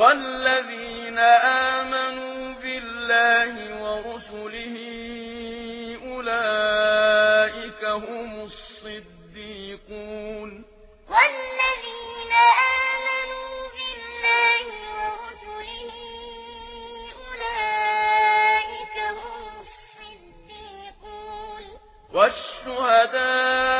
والذين آمنوا بالله ورسله أولئك هم الصديقون والذين آمنوا بالله ورسله أولئك هم الصديقون والشهدان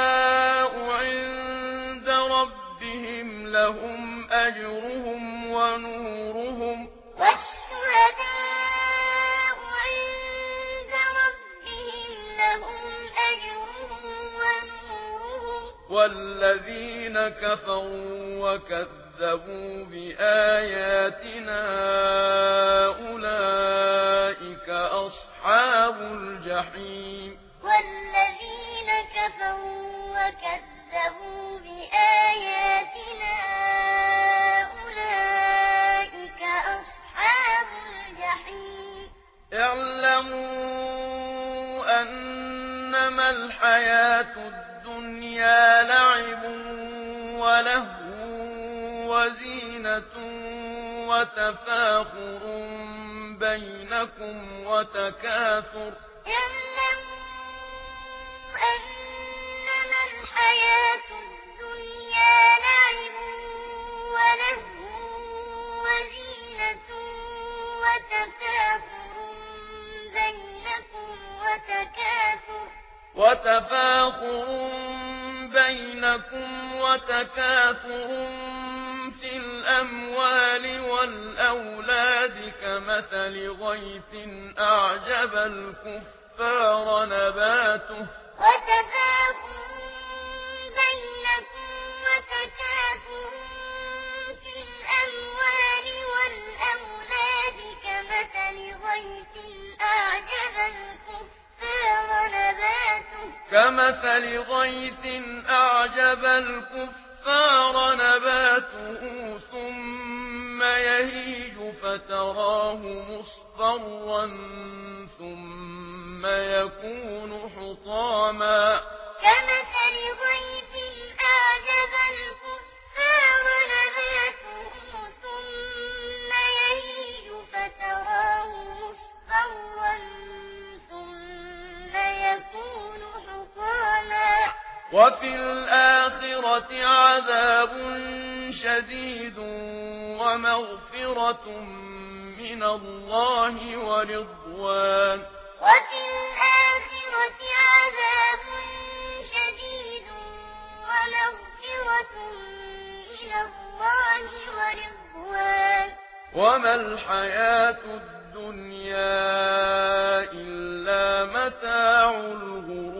والذين كفروا وكذبوا بآياتنا أولئك أصحاب الجحيم. والذين كفروا وكذبوا بآياتنا أولئك أصحاب الجحيم. اعلموا أنما الحياة الدنيا وزينة وتفاخر بينكم وتكاثر أنما الحياة الدنيا وزينة بينكم وتفاخر بينكم وتكاثر الأموال والأولاد كمثل غيث أعجب الكفار نباته. كمثل غيث أعجب الكفار نباته. فتراه مصفرا ثم يكون حطاما. كمثل غيث أعجب الكفار نباته ثم يهيج فتراه مصفرا ثم يكون حطاما. وفي الآخرة عذاب شديد ومغفرة من الله ورضوان. وفي الآخرة عذاب شديد ومغفرة من الله ورضوان. وما الحياة الدنيا إلا متاع الغروب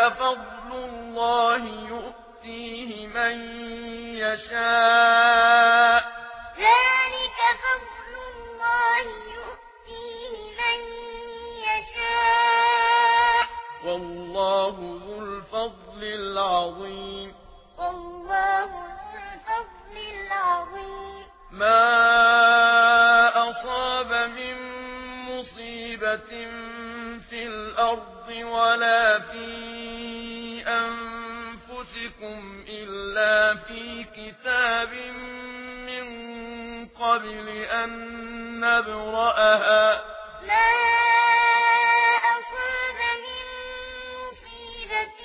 ذلك فضل الله يؤتيه من يشاء. ذلك فضل الله يؤتيه من يشاء. والله ذو الفضل العظيم. والله ذو الفضل العظيم. ما أصاب من مصيبة في الأرض ولا في بكم إِلَّا فِي كِتَابٍ مِّن قَبْلِ أَن نَّبْرَأَهَا. مَا أَصَابَ مِن مُّصِيبَةٍ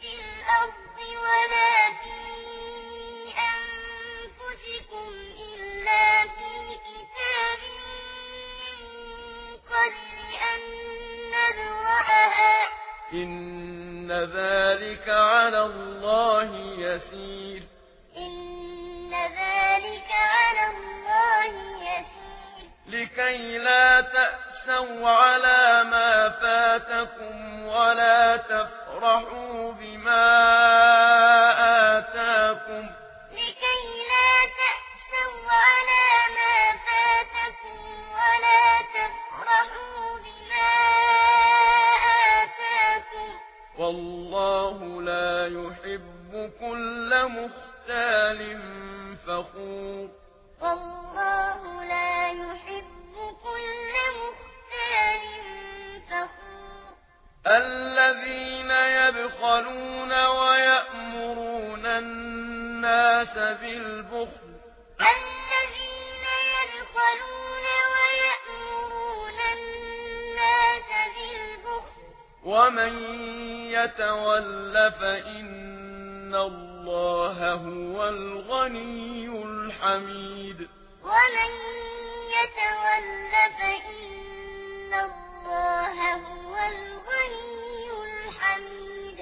فِي الْأَرْضِ وَلَا فِي أَنفُسِكُمْ إِلَّا فِي كِتَابٍ مِّن قَبْلِ أَن نَّبْرَأَهَا. إن ذلك على الله يسير إن ذلك على الله يسير لكي لا تأسوا على ما فاتكم ولا تفرحوا بما والله لا يحب كل مختال فخور. والله لا يحب كل مختال فخور. الذين يبخلون ويأمرون الناس بالبخل. الذين يبخلون ويأمرون الناس بالبخل. ومن يتول فإن الله هو الغني الحميد. ومن يتول فإن الله هو الغني الحميد.